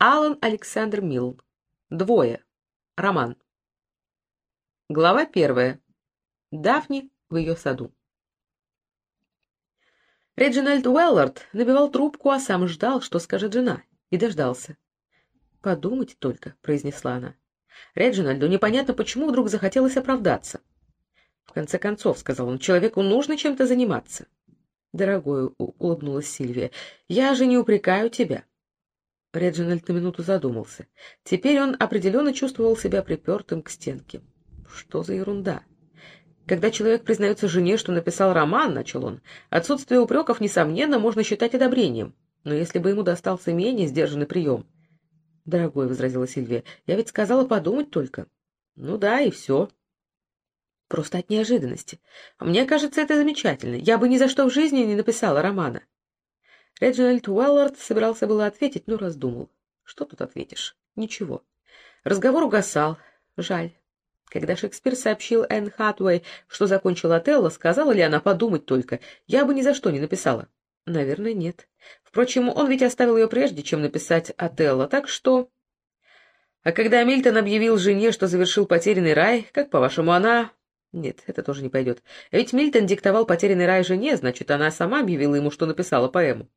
Алан Александр Милл. Двое. Роман. Глава первая. Дафни в ее саду. Реджинальд Уэллард набивал трубку, а сам ждал, что скажет жена, и дождался. «Подумать только», — произнесла она. Реджинальду непонятно, почему вдруг захотелось оправдаться. «В конце концов», — сказал он, — «человеку нужно чем-то заниматься». «Дорогой», — улыбнулась Сильвия, — «я же не упрекаю тебя. Реджинальд на минуту задумался. Теперь он определенно чувствовал себя припертым к стенке. Что за ерунда? Когда человек признается жене, что написал роман, начал он, отсутствие упреков, несомненно, можно считать одобрением. Но если бы ему достался менее сдержанный прием... — Дорогой, — возразила Сильвия, — я ведь сказала подумать только. — Ну да, и все. Просто от неожиданности. Мне кажется, это замечательно. Я бы ни за что в жизни не написала романа. Реджинальд Уэллард собирался было ответить, но раздумал. Что тут ответишь? Ничего. Разговор угасал. Жаль. Когда Шекспир сообщил Энн Хатуэй, что закончил Отелло, сказала ли она подумать только, я бы ни за что не написала? Наверное, нет. Впрочем, он ведь оставил ее прежде, чем написать Отелло, так что... А когда Мильтон объявил жене, что завершил «Потерянный рай», как, по-вашему, она... Нет, это тоже не пойдет. Ведь Мильтон диктовал «Потерянный рай» жене, значит, она сама объявила ему, что написала поэму.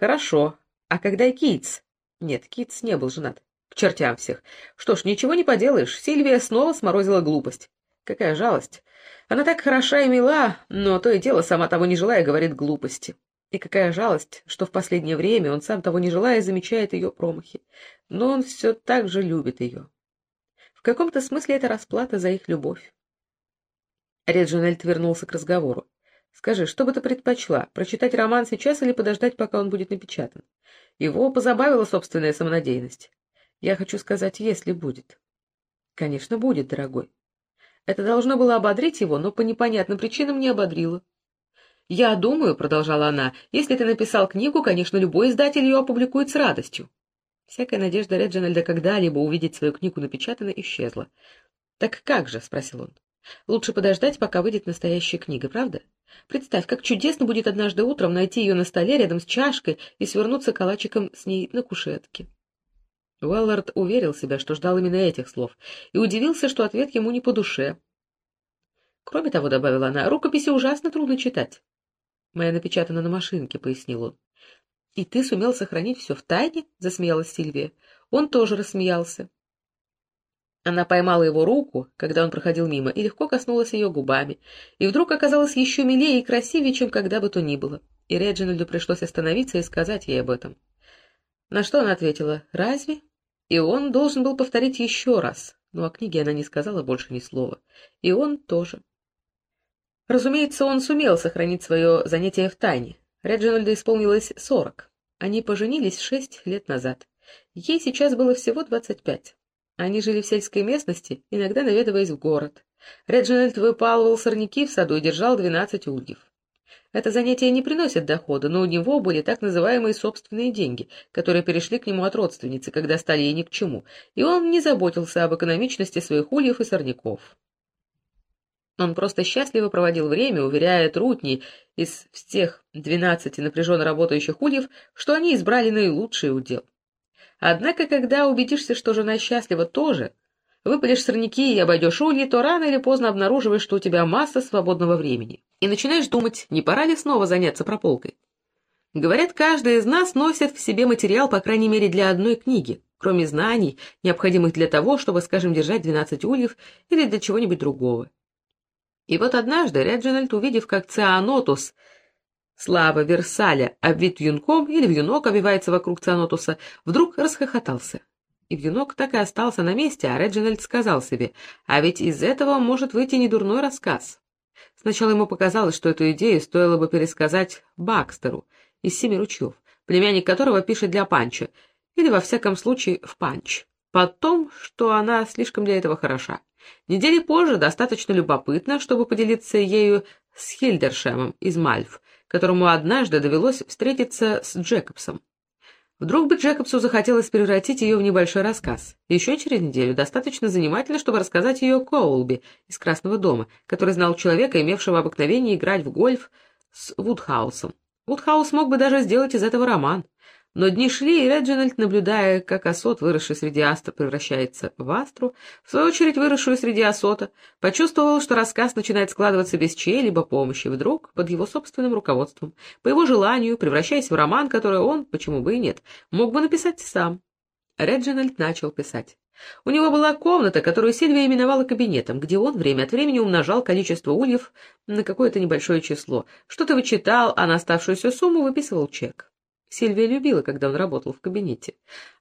Хорошо. А когда Китс? Нет, Китс не был женат. К чертям всех. Что ж, ничего не поделаешь, Сильвия снова сморозила глупость. Какая жалость. Она так хороша и мила, но то и дело, сама того не желая, говорит глупости. И какая жалость, что в последнее время он сам того не желая замечает ее промахи. Но он все так же любит ее. В каком-то смысле это расплата за их любовь. Реджинальд вернулся к разговору. Скажи, что бы ты предпочла, прочитать роман сейчас или подождать, пока он будет напечатан? Его позабавила собственная самонадеянность. Я хочу сказать, если будет. Конечно, будет, дорогой. Это должно было ободрить его, но по непонятным причинам не ободрило. «Я думаю», — продолжала она, — «если ты написал книгу, конечно, любой издатель ее опубликует с радостью». Всякая надежда Реджинальда когда-либо увидеть свою книгу напечатанной исчезла. «Так как же?» — спросил он. «Лучше подождать, пока выйдет настоящая книга, правда? Представь, как чудесно будет однажды утром найти ее на столе рядом с чашкой и свернуться калачиком с ней на кушетке. Уэллард уверил себя, что ждал именно этих слов, и удивился, что ответ ему не по душе. Кроме того, добавила она, рукописи ужасно трудно читать. Моя напечатана на машинке, пояснил он. И ты сумел сохранить все в тайне? засмеялась Сильвия. Он тоже рассмеялся. Она поймала его руку, когда он проходил мимо, и легко коснулась ее губами, и вдруг оказалась еще милее и красивее, чем когда бы то ни было, и Реджинальду пришлось остановиться и сказать ей об этом. На что она ответила «Разве?» И он должен был повторить еще раз, но о книге она не сказала больше ни слова. И он тоже. Разумеется, он сумел сохранить свое занятие в тайне. Реджинальду исполнилось сорок. Они поженились шесть лет назад. Ей сейчас было всего двадцать пять. Они жили в сельской местности, иногда наведываясь в город. Реджинальд выпалывал сорняки в саду и держал двенадцать ульев. Это занятие не приносит дохода, но у него были так называемые собственные деньги, которые перешли к нему от родственницы, когда стали ей ни к чему, и он не заботился об экономичности своих ульев и сорняков. Он просто счастливо проводил время, уверяя трутней из всех двенадцати напряженно работающих ульев, что они избрали наилучший удел. Однако, когда убедишься, что жена счастлива тоже, выпалишь сорняки и обойдешь ульи, то рано или поздно обнаруживаешь, что у тебя масса свободного времени. И начинаешь думать, не пора ли снова заняться прополкой. Говорят, каждый из нас носит в себе материал, по крайней мере, для одной книги, кроме знаний, необходимых для того, чтобы, скажем, держать 12 ульев или для чего-нибудь другого. И вот однажды Реджинальд, увидев, как Цианотус — Слава Версаля, обвит вьюнком или вьюнок обвивается вокруг Цианотуса, вдруг расхохотался. И вьюнок так и остался на месте, а Реджинальд сказал себе, а ведь из этого может выйти недурной рассказ. Сначала ему показалось, что эту идею стоило бы пересказать Бакстеру из «Семи ручьев», племянник которого пишет для Панча, или, во всяком случае, в Панч. Потом, что она слишком для этого хороша. Недели позже достаточно любопытно, чтобы поделиться ею с Хильдершемом из Мальф, которому однажды довелось встретиться с Джекобсом. Вдруг бы Джекобсу захотелось превратить ее в небольшой рассказ. Еще через неделю достаточно занимательно, чтобы рассказать ее Коулби из Красного дома, который знал человека, имевшего обыкновение играть в гольф с Вудхаусом. Вудхаус мог бы даже сделать из этого роман. Но дни шли, и Реджинальд, наблюдая, как осот, выросший среди астр, превращается в астру, в свою очередь выросшую среди осота, почувствовал, что рассказ начинает складываться без чьей-либо помощи, вдруг, под его собственным руководством, по его желанию, превращаясь в роман, который он, почему бы и нет, мог бы написать сам. Реджинальд начал писать. У него была комната, которую Сильвия именовала кабинетом, где он время от времени умножал количество ульев на какое-то небольшое число, что-то вычитал, а на оставшуюся сумму выписывал чек. Сильвия любила, когда он работал в кабинете.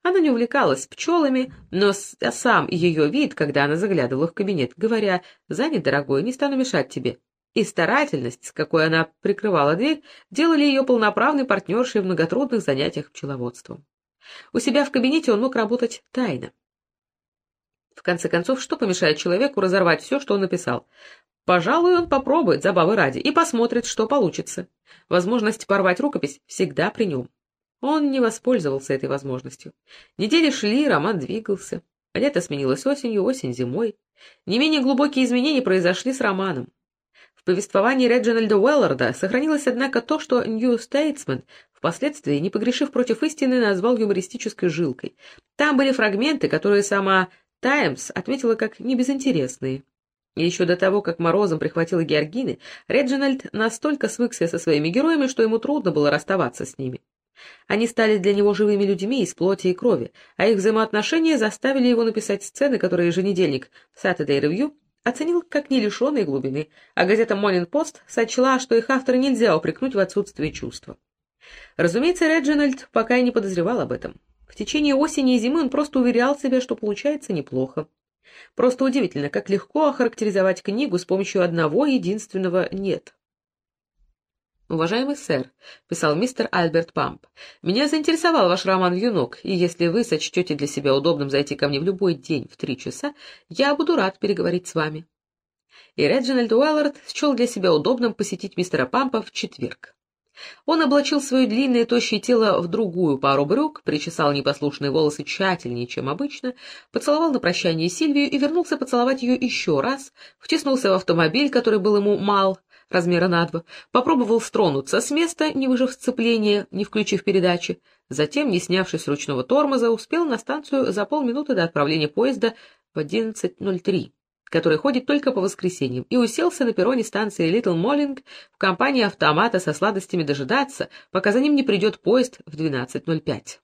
Она не увлекалась пчелами, но а сам ее вид, когда она заглядывала в кабинет, говоря «Занят, дорогой, не стану мешать тебе», и старательность, с какой она прикрывала дверь, делали ее полноправной партнершей в многотрудных занятиях пчеловодством. У себя в кабинете он мог работать тайно. В конце концов, что помешает человеку разорвать все, что он написал? Пожалуй, он попробует, забавы ради, и посмотрит, что получится. Возможность порвать рукопись всегда при нем. Он не воспользовался этой возможностью. Недели шли, роман двигался. Лето сменилось осенью, осень зимой. Не менее глубокие изменения произошли с романом. В повествовании Реджинальда Уэлларда сохранилось, однако, то, что New Statesman впоследствии, не погрешив против истины, назвал юмористической жилкой. Там были фрагменты, которые сама «Таймс» отметила как небезынтересные. И еще до того, как Морозом прихватила Георгины, Реджинальд настолько свыкся со своими героями, что ему трудно было расставаться с ними. Они стали для него живыми людьми из плоти и крови, а их взаимоотношения заставили его написать сцены, которые еженедельник Saturday Review оценил как не лишенные глубины, а газета Morning Post сочла, что их автора нельзя упрекнуть в отсутствии чувства. Разумеется, Реджинальд пока и не подозревал об этом. В течение осени и зимы он просто уверял себя, что получается неплохо. Просто удивительно, как легко охарактеризовать книгу с помощью одного единственного «нет». «Уважаемый сэр», — писал мистер Альберт Памп, — «меня заинтересовал ваш роман «Вьюнок», и если вы сочтете для себя удобным зайти ко мне в любой день в три часа, я буду рад переговорить с вами». И Реджинальд Уэллард счел для себя удобным посетить мистера Пампа в четверг. Он облачил свое длинное тощее тело в другую пару брюк, причесал непослушные волосы тщательнее, чем обычно, поцеловал на прощание Сильвию и вернулся поцеловать ее еще раз, втиснулся в автомобиль, который был ему мал, размера на два, попробовал стронуться с места, не выжив сцепления, не включив передачи, затем, не снявшись ручного тормоза, успел на станцию за полминуты до отправления поезда в 11.03 который ходит только по воскресеньям, и уселся на перроне станции Литл Моллинг в компании автомата со сладостями дожидаться, пока за ним не придет поезд в 12.05.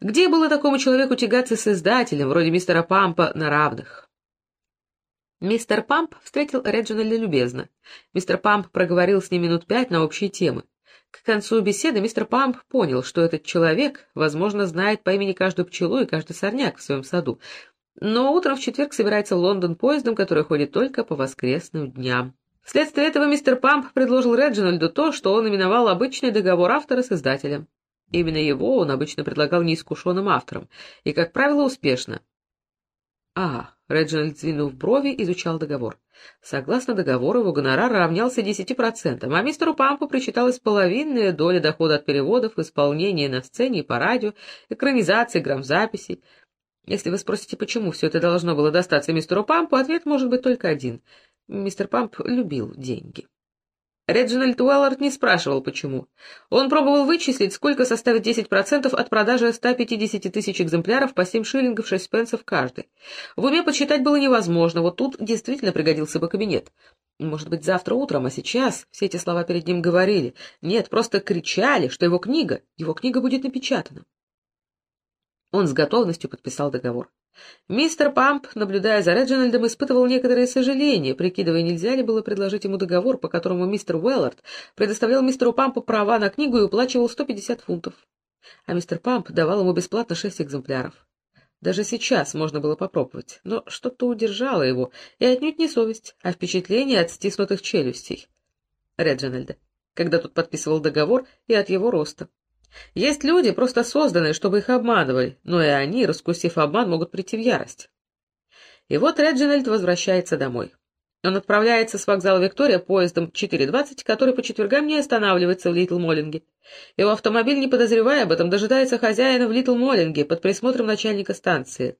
Где было такому человеку тягаться с издателем, вроде мистера Пампа, на равных? Мистер Памп встретил Реджинальда любезно. Мистер Памп проговорил с ним минут пять на общие темы. К концу беседы мистер Памп понял, что этот человек, возможно, знает по имени каждую пчелу и каждый сорняк в своем саду, но утром в четверг собирается в Лондон поездом, который ходит только по воскресным дням. Вследствие этого мистер Памп предложил Реджинальду то, что он именовал обычный договор автора с издателем. Именно его он обычно предлагал неискушенным авторам, и, как правило, успешно. А, Реджинальд, сдвинув брови, изучал договор. Согласно договору, его гонорар равнялся 10%, а мистеру Пампу причиталась половинная доля дохода от переводов, исполнения на сцене и по радио, экранизации, грамзаписей. Если вы спросите, почему все это должно было достаться мистеру Пампу, ответ может быть только один. Мистер Памп любил деньги. Реджинальд Уэллард не спрашивал, почему. Он пробовал вычислить, сколько составит 10% от продажи 150 тысяч экземпляров по 7 шиллингов 6 пенсов каждый. В уме подсчитать было невозможно, вот тут действительно пригодился бы кабинет. Может быть, завтра утром, а сейчас все эти слова перед ним говорили. Нет, просто кричали, что его книга, его книга будет напечатана. Он с готовностью подписал договор. Мистер Памп, наблюдая за Реджинальдом, испытывал некоторое сожаление, прикидывая, нельзя ли было предложить ему договор, по которому мистер Уэллард предоставлял мистеру Пампу права на книгу и уплачивал 150 фунтов. А мистер Памп давал ему бесплатно шесть экземпляров. Даже сейчас можно было попробовать, но что-то удержало его, и отнюдь не совесть, а впечатление от стиснутых челюстей. Реджинальда, когда тот подписывал договор, и от его роста. Есть люди, просто созданные, чтобы их обманывали, но и они, раскусив обман, могут прийти в ярость. И вот Реджинальд возвращается домой. Он отправляется с вокзала Виктория поездом 4.20, который по четвергам не останавливается в Литл Моллинге. Его автомобиль, не подозревая об этом, дожидается хозяина в Литл Моллинге под присмотром начальника станции.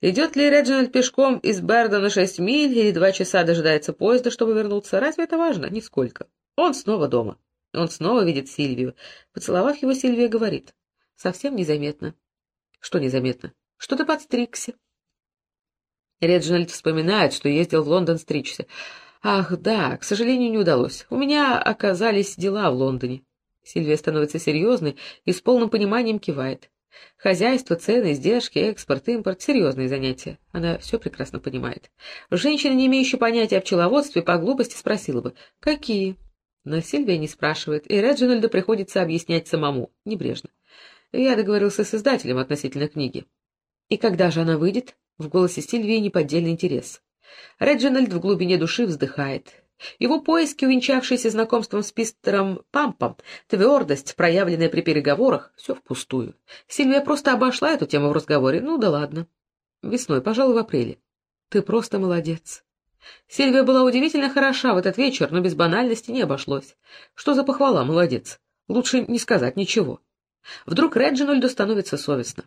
Идет ли Реджинальд пешком из Бердона шесть миль или два часа дожидается поезда, чтобы вернуться, разве это важно? Нисколько. Он снова дома. Он снова видит Сильвию. Поцеловав его, Сильвия говорит. Совсем незаметно. Что незаметно? Что ты подстригся? Реджинальд вспоминает, что ездил в Лондон стричься. Ах, да, к сожалению, не удалось. У меня оказались дела в Лондоне. Сильвия становится серьезной и с полным пониманием кивает. Хозяйство, цены, издержки, экспорт, импорт — серьезные занятия. Она все прекрасно понимает. Женщина, не имеющая понятия о пчеловодстве, по глупости спросила бы «Какие?». Но Сильвия не спрашивает, и Реджинальду приходится объяснять самому, небрежно. Я договорился с издателем относительно книги. «И когда же она выйдет?» В голосе Сильвии неподдельный интерес. Реджинальд в глубине души вздыхает. Его поиски, увенчавшиеся знакомством с Пистером Пампом, твердость, проявленная при переговорах, все впустую. Сильвия просто обошла эту тему в разговоре. Ну да ладно. Весной, пожалуй, в апреле. Ты просто молодец. Сильвия была удивительно хороша в этот вечер, но без банальности не обошлось. Что за похвала, молодец? Лучше не сказать ничего. Вдруг Реджинальду становится совестно.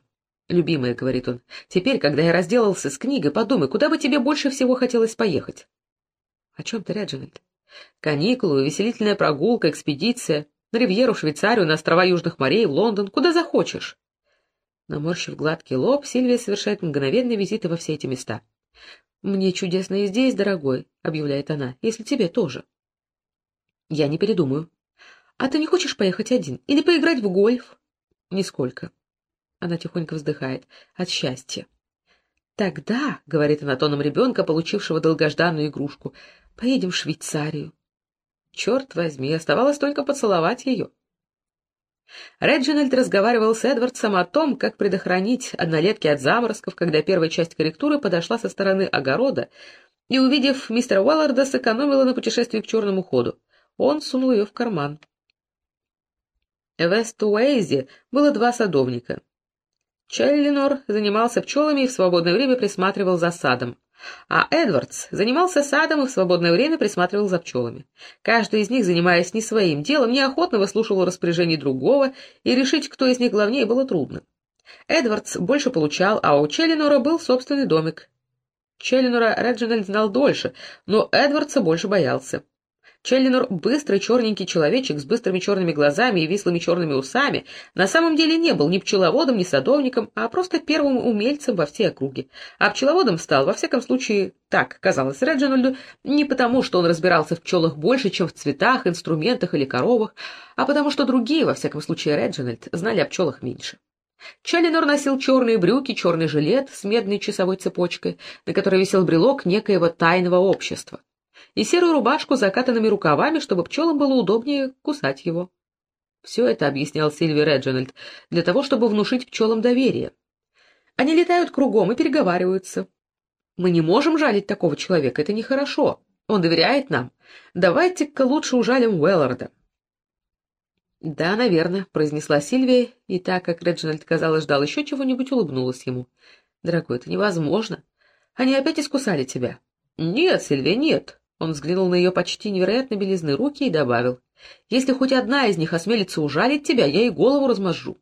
«Любимая», — говорит он, — «теперь, когда я разделался с книгой, подумай, куда бы тебе больше всего хотелось поехать?» «О чем ты, Реджинальд?» «Каникулы, веселительная прогулка, экспедиция. На Ривьеру, Швейцарию, на острова Южных морей, в Лондон, куда захочешь». Наморщив гладкий лоб, Сильвия совершает мгновенные визиты во все эти места. «Мне чудесно и здесь, дорогой», — объявляет она, — «если тебе тоже». «Я не передумаю». «А ты не хочешь поехать один? Или поиграть в гольф?» «Нисколько». Она тихонько вздыхает. «От счастья». «Тогда», — говорит она тоном ребенка, получившего долгожданную игрушку, — «поедем в Швейцарию». Черт возьми, оставалось только поцеловать ее. Реджинальд разговаривал с Эдвардсом о том, как предохранить однолетки от заморозков, когда первая часть корректуры подошла со стороны огорода и, увидев мистера Уэлларда, сэкономила на путешествии к черному ходу. Он сунул ее в карман. В Вест-Уэйзе было два садовника. Челлинор занимался пчелами и в свободное время присматривал за садом. А Эдвардс занимался садом и в свободное время присматривал за пчелами. Каждый из них, занимаясь не своим делом, неохотно выслушивал распоряжений другого, и решить, кто из них главнее, было трудно. Эдвардс больше получал, а у Челлинора был собственный домик. Челлинора Реджинальд знал дольше, но Эдвардса больше боялся. Челлинор, быстрый черненький человечек с быстрыми черными глазами и вислыми черными усами, на самом деле не был ни пчеловодом, ни садовником, а просто первым умельцем во всей округе. А пчеловодом стал, во всяком случае, так казалось Реджинальду, не потому, что он разбирался в пчелах больше, чем в цветах, инструментах или коровах, а потому что другие, во всяком случае Реджинальд, знали о пчелах меньше. Челлинор носил черные брюки, черный жилет с медной часовой цепочкой, на которой висел брелок некоего тайного общества и серую рубашку с закатанными рукавами, чтобы пчелам было удобнее кусать его. Все это объяснял Сильви Реджинальд для того, чтобы внушить пчелам доверие. Они летают кругом и переговариваются. Мы не можем жалить такого человека, это нехорошо. Он доверяет нам. Давайте-ка лучше ужалим Уэлларда. «Да, наверное», — произнесла Сильвия, и так как Реджинальд, казалось, ждал еще чего-нибудь, улыбнулась ему. «Дорогой, это невозможно. Они опять искусали тебя». «Нет, Сильвия, нет. Он взглянул на ее почти невероятно белизны руки и добавил, «Если хоть одна из них осмелится ужалить тебя, я ей голову размажу».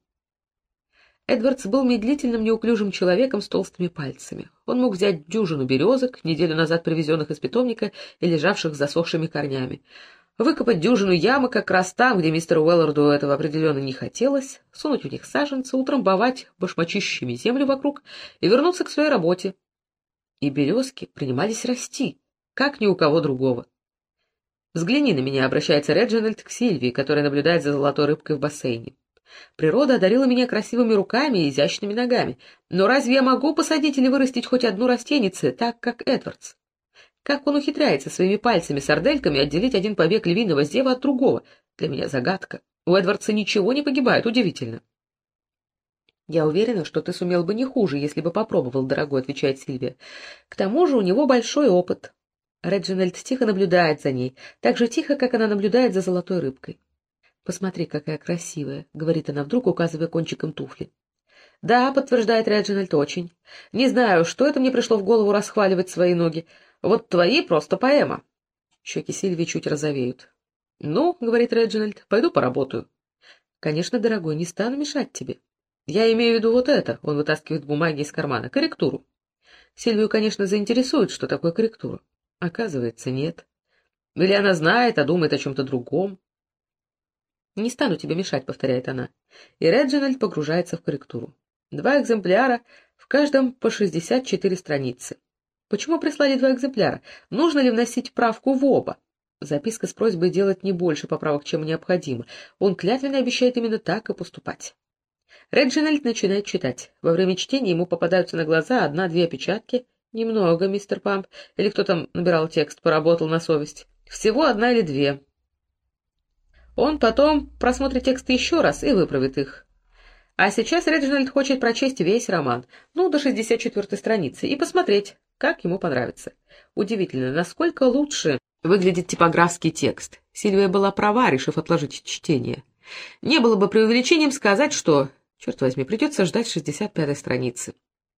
Эдвардс был медлительным, неуклюжим человеком с толстыми пальцами. Он мог взять дюжину березок, неделю назад привезенных из питомника и лежавших засохшими корнями, выкопать дюжину ямы как раз там, где мистеру Уэлларду этого определенно не хотелось, сунуть в них саженцы, утрамбовать башмачищами землю вокруг и вернуться к своей работе. И березки принимались расти как ни у кого другого. «Взгляни на меня», — обращается Реджинальд к Сильвии, которая наблюдает за золотой рыбкой в бассейне. «Природа одарила меня красивыми руками и изящными ногами. Но разве я могу посадить или вырастить хоть одну растенице, так как Эдвардс? Как он ухитряется своими пальцами-сардельками отделить один побег львиного зева от другого? Для меня загадка. У Эдвардса ничего не погибает, удивительно». «Я уверена, что ты сумел бы не хуже, если бы попробовал, дорогой», — отвечает Сильвия. «К тому же у него большой опыт. Реджинальд тихо наблюдает за ней, так же тихо, как она наблюдает за золотой рыбкой. «Посмотри, какая красивая», — говорит она вдруг, указывая кончиком туфли. «Да», — подтверждает Реджинальд, — «очень. Не знаю, что это мне пришло в голову расхваливать свои ноги. Вот твои просто поэма». Щеки Сильвии чуть розовеют. «Ну», — говорит Реджинальд, — «пойду поработаю». «Конечно, дорогой, не стану мешать тебе. Я имею в виду вот это», — он вытаскивает бумаги из кармана, — «корректуру». Сильвию, конечно, заинтересует, что такое корректура. Оказывается, нет. Или она знает, а думает о чем-то другом. «Не стану тебе мешать», — повторяет она. И Реджинальд погружается в корректуру. Два экземпляра, в каждом по 64 страницы. Почему прислали два экземпляра? Нужно ли вносить правку в оба? Записка с просьбой делать не больше поправок, чем необходимо. Он клятвенно обещает именно так и поступать. Реджинальд начинает читать. Во время чтения ему попадаются на глаза одна-две опечатки. Немного, мистер Памп. Или кто там набирал текст, поработал на совесть. Всего одна или две. Он потом просмотрит тексты еще раз и выправит их. А сейчас Реджинальд хочет прочесть весь роман, ну, до 64-й страницы, и посмотреть, как ему понравится. Удивительно, насколько лучше выглядит типографский текст. Сильвия была права, решив отложить чтение. Не было бы преувеличением сказать, что, черт возьми, придется ждать 65-й страницы.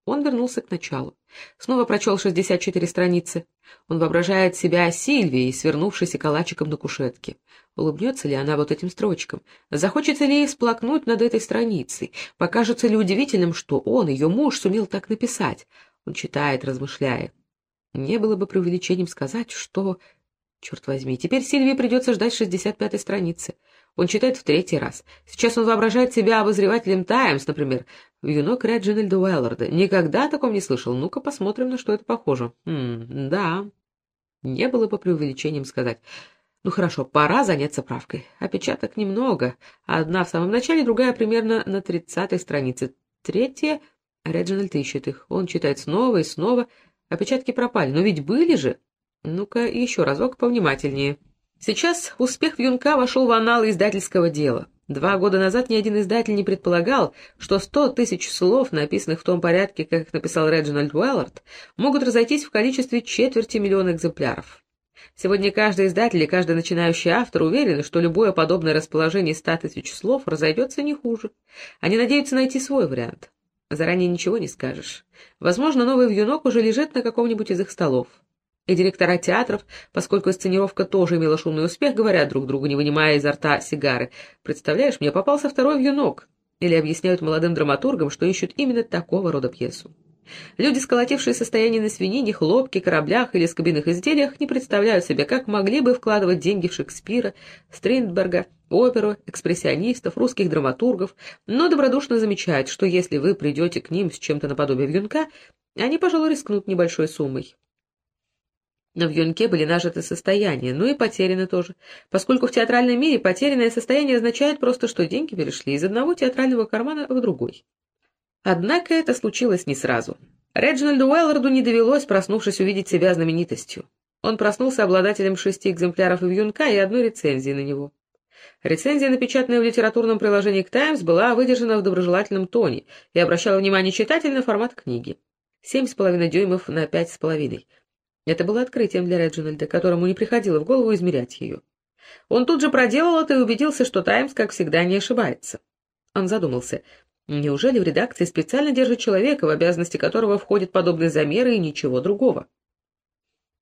Он вернулся к началу. Снова прочел 64 страницы. Он воображает себя Сильвией, свернувшейся калачиком на кушетке. Улыбнется ли она вот этим строчкам? Захочется ли ей всплакнуть над этой страницей? Покажется ли удивительным, что он, ее муж, сумел так написать? Он читает, размышляя. Не было бы преувеличением сказать, что... Черт возьми, теперь Сильвии придется ждать 65-й страницы. Он читает в третий раз. Сейчас он воображает себя обозревателем «Таймс», например. Юнок Реджинальда Уэлларда. Никогда о таком не слышал. Ну-ка посмотрим, на что это похоже. М да. Не было бы преувеличением сказать. Ну хорошо, пора заняться правкой. Опечаток немного. Одна в самом начале, другая примерно на тридцатой странице. Третья... Реджинальд ищет их. Он читает снова и снова. Опечатки пропали. Но ведь были же. Ну-ка еще разок повнимательнее. Сейчас успех Вьюнка вошел в аналы издательского дела. Два года назад ни один издатель не предполагал, что сто тысяч слов, написанных в том порядке, как их написал Реджинальд Уэллард, могут разойтись в количестве четверти миллиона экземпляров. Сегодня каждый издатель и каждый начинающий автор уверены, что любое подобное расположение ста тысяч слов разойдется не хуже. Они надеются найти свой вариант. Заранее ничего не скажешь. Возможно, новый вьюнок уже лежит на каком-нибудь из их столов. И директора театров, поскольку сценировка тоже имела шумный успех, говорят друг другу, не вынимая изо рта сигары. «Представляешь, мне попался второй вьюнок». Или объясняют молодым драматургам, что ищут именно такого рода пьесу. Люди, сколотившие состояние на свинине, хлопке, кораблях или скобяных изделиях, не представляют себе, как могли бы вкладывать деньги в Шекспира, Стриндберга, оперу, экспрессионистов, русских драматургов, но добродушно замечают, что если вы придете к ним с чем-то наподобие вьюнка, они, пожалуй, рискнут небольшой суммой. Но в юнке были нажиты состояния, ну и потеряны тоже, поскольку в театральном мире потерянное состояние означает просто, что деньги перешли из одного театрального кармана в другой. Однако это случилось не сразу. Реджинальду Уэлларду не довелось, проснувшись, увидеть себя знаменитостью. Он проснулся обладателем шести экземпляров юнка и одной рецензии на него. Рецензия, напечатанная в литературном приложении к «Таймс», была выдержана в доброжелательном тоне и обращала внимание читателя на формат книги. Семь с половиной дюймов на пять с половиной. Это было открытием для Реджинальда, которому не приходило в голову измерять ее. Он тут же проделал это и убедился, что «Таймс», как всегда, не ошибается. Он задумался, неужели в редакции специально держат человека, в обязанности которого входят подобные замеры и ничего другого?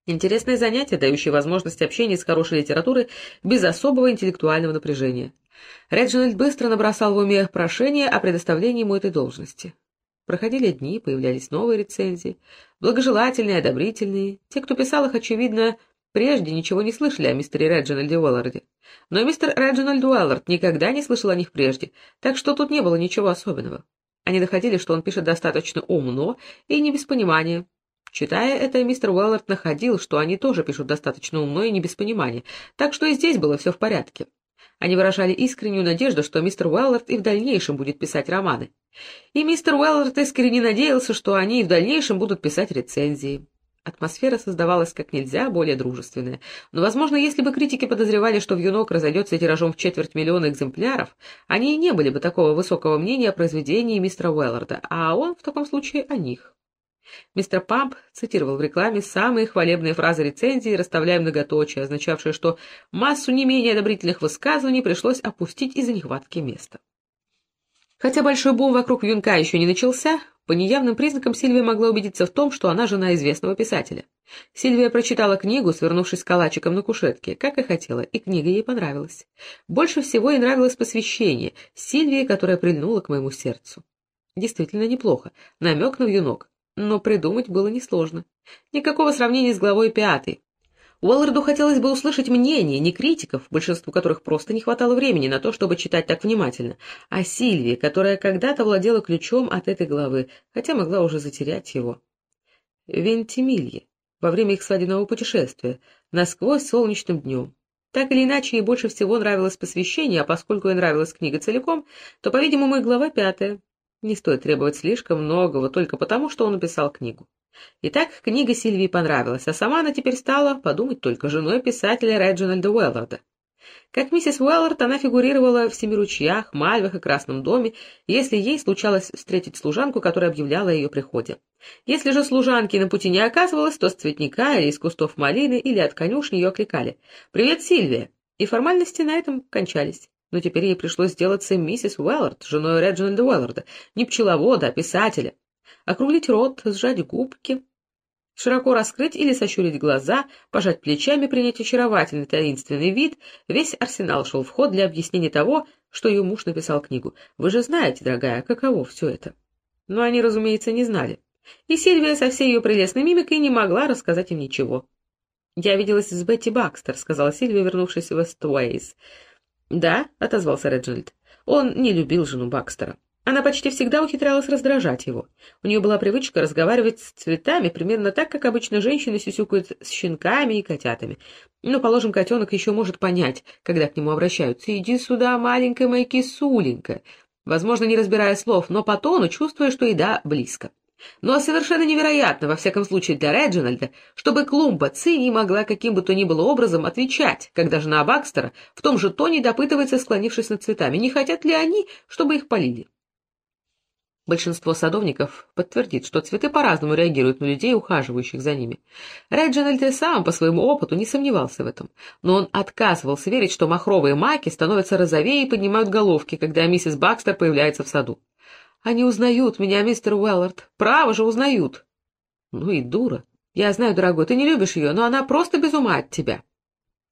Интересное занятие, дающее возможность общения с хорошей литературой без особого интеллектуального напряжения. Реджинальд быстро набросал в уме прошение о предоставлении ему этой должности. Проходили дни, появлялись новые рецензии, благожелательные, одобрительные. Те, кто писал их, очевидно, прежде ничего не слышали о мистере Реджинальде Уэлларде. Но мистер Реджинальд Уэллард никогда не слышал о них прежде, так что тут не было ничего особенного. Они доходили, что он пишет достаточно умно и не без понимания. Читая это, мистер Уэллард находил, что они тоже пишут достаточно умно и не без понимания, так что и здесь было все в порядке. Они выражали искреннюю надежду, что мистер Уэллард и в дальнейшем будет писать романы. И мистер Уэллард искренне надеялся, что они и в дальнейшем будут писать рецензии. Атмосфера создавалась как нельзя более дружественная. Но, возможно, если бы критики подозревали, что «Вьюнок» разойдется тиражом в четверть миллиона экземпляров, они и не были бы такого высокого мнения о произведении мистера Уэлларда, а он в таком случае о них. Мистер Памп цитировал в рекламе самые хвалебные фразы рецензии, расставляя многоточие, означавшие, что массу не менее одобрительных высказываний пришлось опустить из-за нехватки места. Хотя большой бум вокруг Юнка еще не начался, по неявным признакам Сильвия могла убедиться в том, что она жена известного писателя. Сильвия прочитала книгу, свернувшись калачиком на кушетке, как и хотела, и книга ей понравилась. Больше всего ей нравилось посвящение, Сильвии, которая прильнула к моему сердцу. Действительно неплохо. Намек на вьюнок но придумать было несложно. Никакого сравнения с главой пятой. Уэлларду хотелось бы услышать мнение, не критиков, большинству которых просто не хватало времени на то, чтобы читать так внимательно, а Сильвии, которая когда-то владела ключом от этой главы, хотя могла уже затерять его. Вентимилье, во время их свадебного путешествия, насквозь солнечным днем. Так или иначе, ей больше всего нравилось посвящение, а поскольку ей нравилась книга целиком, то, по-видимому, и глава пятая. Не стоит требовать слишком многого только потому, что он написал книгу. Итак, книга Сильвии понравилась, а сама она теперь стала, подумать только, женой писателя Реджинальда Уэлларда. Как миссис Уэллард, она фигурировала в Семи ручьях, Мальвах и Красном доме, если ей случалось встретить служанку, которая объявляла о ее приходе. Если же служанки на пути не оказывалось, то с цветника или из кустов малины или от конюшни ее окликали «Привет, Сильвия!» И формальности на этом кончались. Но теперь ей пришлось сделаться миссис Уэллард, женой Реджинальда Уэлларда, не пчеловода, а писателя округлить рот, сжать губки, широко раскрыть или сощурить глаза, пожать плечами, принять очаровательный таинственный вид, весь арсенал шел в ход для объяснения того, что ее муж написал книгу. Вы же знаете, дорогая, каково все это. Но они, разумеется, не знали. И Сильвия со всей ее прелестной мимикой не могла рассказать им ничего. «Я виделась с Бетти Бакстер», — сказала Сильвия, вернувшись в Вестуэйс. «Да», — отозвался Реджинальд. Он не любил жену Бакстера. Она почти всегда ухитрялась раздражать его. У нее была привычка разговаривать с цветами примерно так, как обычно женщины сюсюкают с щенками и котятами. Ну, положим, котенок еще может понять, когда к нему обращаются. «Иди сюда, маленькая моя кисуленька». Возможно, не разбирая слов, но по тону чувствуя, что еда близко. Но совершенно невероятно, во всяком случае для Реджинальда, чтобы Клумба Цинни могла каким бы то ни было образом отвечать, когда жена Бакстера в том же тоне допытывается, склонившись над цветами, не хотят ли они, чтобы их полили. Большинство садовников подтвердит, что цветы по-разному реагируют на людей, ухаживающих за ними. Реджинальд и сам по своему опыту не сомневался в этом, но он отказывался верить, что махровые маки становятся розовее и поднимают головки, когда миссис Бакстер появляется в саду. «Они узнают меня, мистер Уэллард. Право же узнают!» «Ну и дура. Я знаю, дорогой, ты не любишь ее, но она просто без ума от тебя».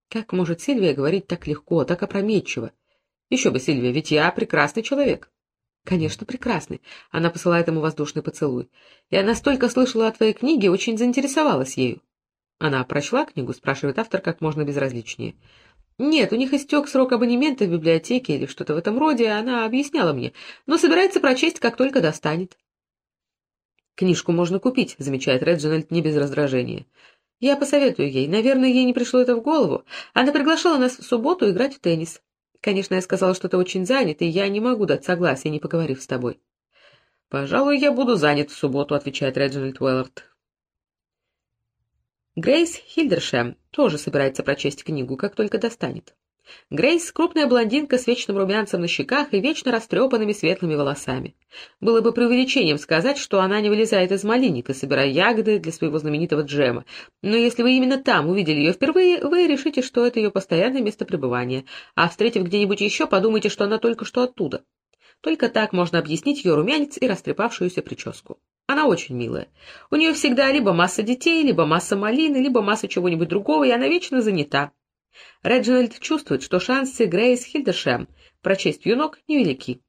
Как может Сильвия говорить так легко, так опрометчиво? Еще бы, Сильвия, ведь я прекрасный человек. Конечно, прекрасный. Она посылает ему воздушный поцелуй. Я настолько слышала о твоей книге, очень заинтересовалась ею. Она прочла книгу, спрашивает автор как можно безразличнее. Нет, у них истек срок абонемента в библиотеке или что-то в этом роде, она объясняла мне, но собирается прочесть, как только достанет. Книжку можно купить, замечает Реджинальд не без раздражения. Я посоветую ей. Наверное, ей не пришло это в голову. Она приглашала нас в субботу играть в теннис. Конечно, я сказала, что ты очень занят, и я не могу дать согласия, не поговорив с тобой. — Пожалуй, я буду занят в субботу, — отвечает Реджинальд Уэллард. Грейс Хильдершем тоже собирается прочесть книгу, как только достанет. Грейс — крупная блондинка с вечным румянцем на щеках и вечно растрепанными светлыми волосами. Было бы преувеличением сказать, что она не вылезает из малинника, собирая ягоды для своего знаменитого джема. Но если вы именно там увидели ее впервые, вы решите, что это ее постоянное место пребывания, а встретив где-нибудь еще, подумайте, что она только что оттуда. Только так можно объяснить ее румянец и растрепавшуюся прическу. Она очень милая. У нее всегда либо масса детей, либо масса малины, либо масса чего-нибудь другого, и она вечно занята. Реджинальд чувствует, что шансы Грейс Хильдершем прочесть юнок невелики.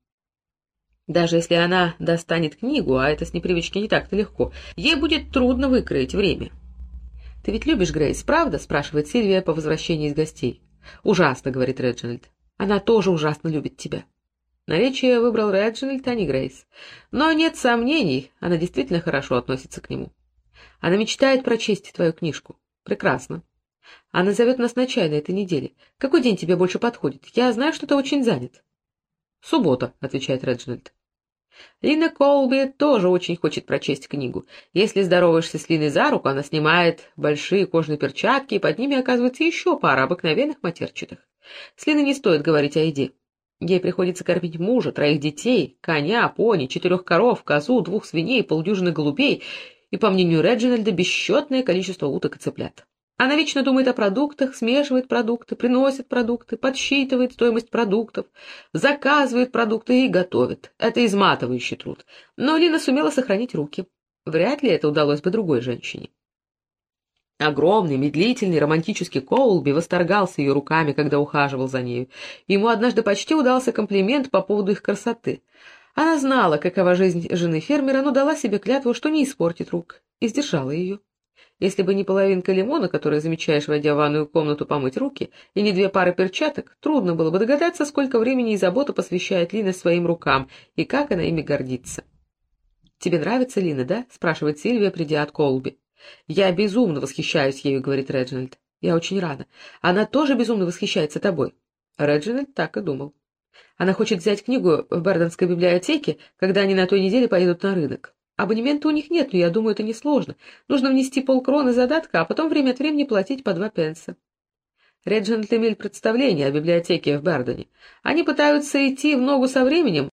Даже если она достанет книгу, а это с непривычки не так-то легко, ей будет трудно выкроить время. — Ты ведь любишь Грейс, правда? — спрашивает Сильвия по возвращении из гостей. — Ужасно, — говорит Реджинальд. — Она тоже ужасно любит тебя. Наречие выбрал Реджинальд, а не Грейс. Но нет сомнений, она действительно хорошо относится к нему. Она мечтает прочесть твою книжку. Прекрасно. Она зовет нас на чай на этой неделе. Какой день тебе больше подходит? Я знаю, что ты очень занят. — Суббота, — отвечает Реджинальд. Лина Колби тоже очень хочет прочесть книгу. Если здороваешься с Линой за руку, она снимает большие кожаные перчатки, и под ними оказывается еще пара обыкновенных матерчатых. С Линой не стоит говорить о еде. Ей приходится кормить мужа, троих детей, коня, пони, четырех коров, козу, двух свиней, полдюжины голубей и, по мнению Реджинальда, бесчетное количество уток и цыплят. Она вечно думает о продуктах, смешивает продукты, приносит продукты, подсчитывает стоимость продуктов, заказывает продукты и готовит. Это изматывающий труд. Но Лина сумела сохранить руки. Вряд ли это удалось бы другой женщине. Огромный, медлительный, романтический Коулби восторгался ее руками, когда ухаживал за нею. Ему однажды почти удался комплимент по поводу их красоты. Она знала, какова жизнь жены фермера, но дала себе клятву, что не испортит рук, и сдержала ее. Если бы не половинка лимона, которую замечаешь, войдя в ванную комнату помыть руки, и не две пары перчаток, трудно было бы догадаться, сколько времени и заботы посвящает Лина своим рукам, и как она ими гордится. «Тебе нравится Лина, да?» — спрашивает Сильвия, придя от Колби. «Я безумно восхищаюсь ею», — говорит Реджинальд. «Я очень рада. Она тоже безумно восхищается тобой». Реджинальд так и думал. Она хочет взять книгу в Барденской библиотеке, когда они на той неделе поедут на рынок. Абонемента у них нет, но я думаю, это несложно. Нужно внести полкроны задатка, а потом время от времени платить по два пенса. Реджинальд имел представление о библиотеке в Бардене. Они пытаются идти в ногу со временем,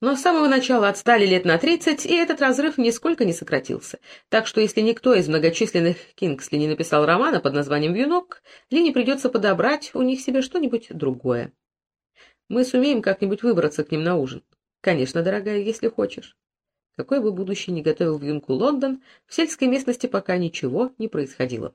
но с самого начала отстали лет на тридцать, и этот разрыв нисколько не сократился. Так что если никто из многочисленных Кингсли не написал романа под названием «Вьюнок», Лине придется подобрать у них себе что-нибудь другое. Мы сумеем как-нибудь выбраться к ним на ужин. Конечно, дорогая, если хочешь. Какой бы будущее ни готовил в юнку Лондон, в сельской местности пока ничего не происходило.